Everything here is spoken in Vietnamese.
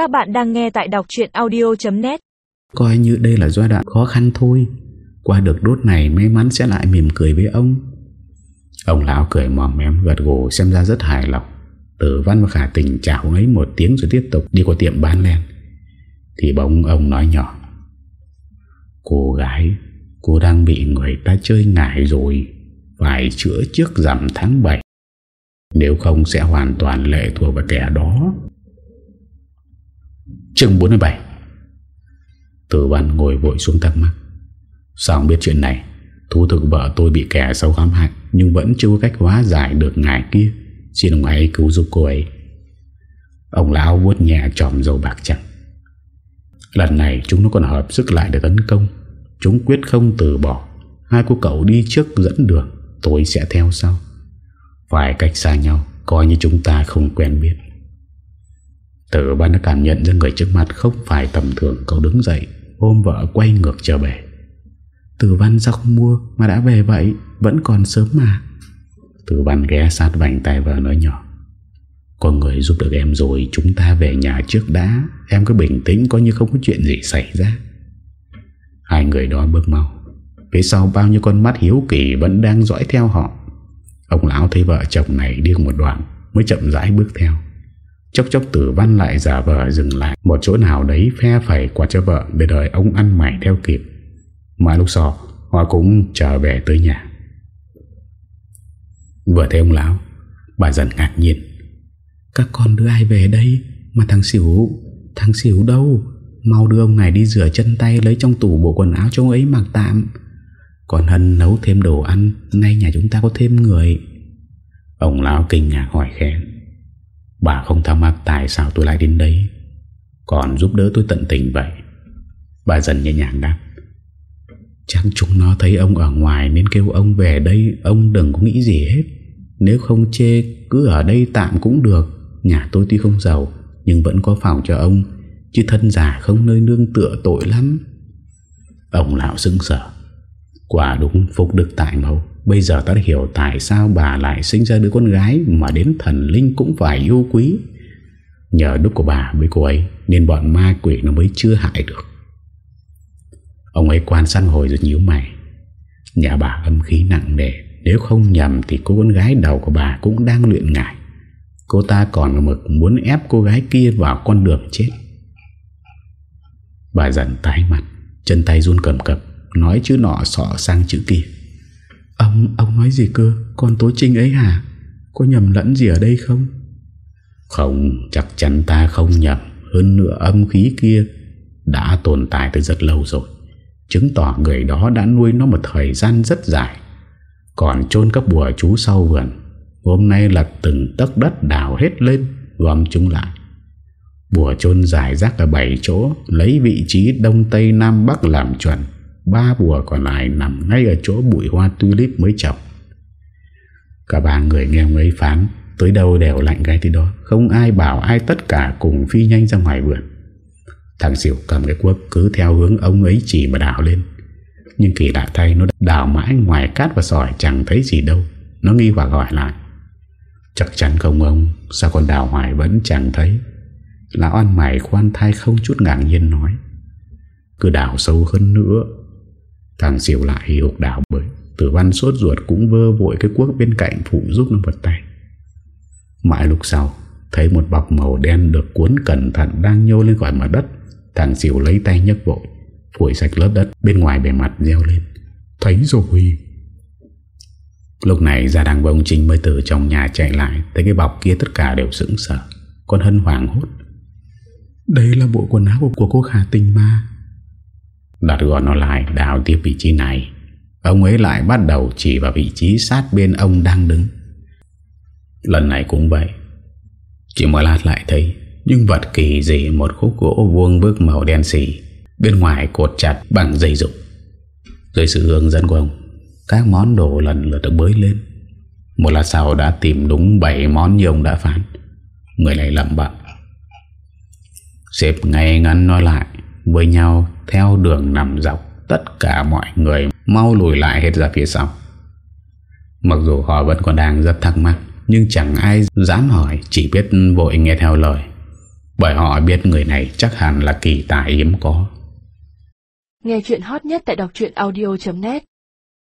Các bạn đang nghe tại đọc chuyện audio.net Coi như đây là giai đoạn khó khăn thôi. Qua được đốt này, may mắn sẽ lại mỉm cười với ông. Ông lão cười mòm mém, gật gù, xem ra rất hài lòng. Tử văn và khả tình chào ấy một tiếng rồi tiếp tục đi qua tiệm bán len. Thì bỗng ông nói nhỏ. Cô gái, Cô đang bị người ta chơi ngại rồi. Phải chữa trước rằm tháng 7 Nếu không sẽ hoàn toàn lệ thuộc vào kẻ đó. Chương 47 Tử văn ngồi vội xuống thắc mắc. Sao không biết chuyện này? Thú thực vợ tôi bị kẻ xấu khám hại, Nhưng vẫn chưa có cách hóa giải được ngài kia. Xin ông ấy cứu giúp cô ấy. Ông lão vuốt nhẹ tròm dầu bạc trắng. Lần này chúng nó còn hợp sức lại để tấn công. Chúng quyết không từ bỏ. Hai cô cậu đi trước dẫn đường, Tôi sẽ theo sau. Phải cách xa nhau, Coi như chúng ta không quen biết. Tử văn đã cảm nhận ra người trước mặt Không phải tầm thường, Cậu đứng dậy, Ôm vợ quay ngược trở về. Tử văn ra không mua Mà đã về vậy, Vẫn còn sớm mà. Tử văn ghé sát vành tay vợ nói nhỏ, Có người giúp được em rồi, Chúng ta về nhà trước đã. Em cứ bình tĩnh, coi như không có chuyện gì xảy ra. Hai người đó bước mau. Phía sau bao nhiêu con mắt hiếu kỳ Vẫn đang dõi theo họ. Ông lão thấy vợ chồng này đi một đoạn, Mới chậm rãi bước theo. Chốc chốc tử văn lại giả vờ dừng lại. Một chỗ nào đấy phe phẩy qua cho vợ, Để đợi ông ăn mày theo kịp. Mà lúc sau, Họ cũng trở về tới nhà. Vừa thấy ông lão, Bà dần ngạc nhiên. Các con đưa ai về đây? Mà thằng xỉu Thằng xỉu đâu? Mau đưa ông này đi rửa chân tay Lấy trong tủ bộ quần áo cho ông ấy mặc tạm. Còn Hân nấu thêm đồ ăn, Nay nhà chúng ta có thêm người. Ông lão kinh ngạc hỏi khen Bà không thắc mắc tại sao tôi lại đến đây. Còn giúp đỡ tôi tận tình vậy. Bà dần nhẹ nhàng đáp. Chắc chúng nó thấy ông ở ngoài Nên kêu ông về đây, Ông đừng có nghĩ gì hết. Nếu không chê, cứ ở đây tạm cũng được. Nhà tôi tuy không giàu, Nhưng vẫn có phòng cho ông. Chứ thân già không nơi nương tựa tội lắm. Ông lão xứng sở Quả đúng phục được tại mẫu. Bây giờ ta đã hiểu tại sao bà lại sinh ra đứa con gái Mà đến thần linh cũng phải yêu quý. Nhờ đức của bà với cô ấy Nên bọn ma quỷ nó mới chưa hại được. Ông ấy quan sát hồi rồi nhíu mày. Nhà bà âm khí nặng nề, Nếu không nhầm thì cô con gái đầu của bà cũng đang luyện ngại Cô ta còn mực muốn ép cô gái kia vào con đường chết. Bà dần tái mặt, Chân tay run cầm cập, Nói chữ nọ sọ sang chữ kia. Ông, ông nói gì cơ? Con tố trinh ấy hả? Có nhầm lẫn gì ở đây không? Không, chắc chắn ta không nhầm. Hơn nữa âm khí kia Đã tồn tại từ rất lâu rồi. Chứng tỏ người đó đã nuôi nó một thời gian rất dài. Còn chôn các bùa chú sau vườn Hôm nay là từng tấc đất đào hết lên Gom chúng lại. Bùa chôn dài rác ở 7 chỗ Lấy vị trí Đông Tây Nam Bắc làm chuẩn. Ba bùa còn lại nằm ngay ở chỗ bụi hoa tulip mới trồng Cả ba người nghe ông ấy phán, Tới đâu đều lạnh gai tới đó, Không ai bảo ai tất cả cùng phi nhanh ra ngoài vườn. Thằng diệu cầm cái cuốc cứ theo hướng ông ấy chỉ mà đảo lên. Nhưng kỳ lạ thay, nó đảo mãi ngoài cát và sỏi chẳng thấy gì đâu. Nó nghi hoặc gọi lại. Chắc chắn không ông, Sao con đào hoài vẫn chẳng thấy? Lão ăn mày khoan thai không chút ngạc nhiên nói. Cứ đào sâu hơn nữa Thằng xỉu lại hụt đảo bởi Tử văn sốt ruột cũng vơ vội cái cuốc bên cạnh phụ giúp nó vật tay. Mãi lúc sau, Thấy một bọc màu đen được cuốn cẩn thận đang nhô lên khỏi mặt đất, Thằng xỉu lấy tay nhấc vội, Phủi sạch lớp đất bên ngoài bề mặt reo lên. Thấy rồi. Lúc này ra đằng ông Trinh mới từ trong nhà chạy lại, Thấy cái bọc kia tất cả đều sững sở Con hân hoàng hốt. Đây là bộ quần áo của cô khả tình mà. Đặt gọn nó lại, đào tiếp vị trí này. Ông ấy lại bắt đầu chỉ vào vị trí sát bên ông đang đứng. Lần này cũng vậy. Chỉ một lát lại thấy Nhưng vật kỳ dị, một khúc gỗ vuông bước màu đen xì, Bên ngoài cột chặt bằng dây dục Dưới sự hướng dẫn của ông, Các món đồ lần lượt được bới lên. Một lát sau đã tìm đúng 7 món như ông đã phán. Người này lầm bậm Xếp ngay ngắn nói lại. Với nhau theo đường nằm dọc, Tất cả mọi người mau lùi lại hết ra phía sau. Mặc dù họ vẫn còn đang rất thắc mắc, Nhưng chẳng ai dám hỏi, Chỉ biết vội nghe theo lời. Bởi họ biết người này chắc hẳn là kỳ tài hiếm có. Nghe chuyện hot nhất tại đọc audio.net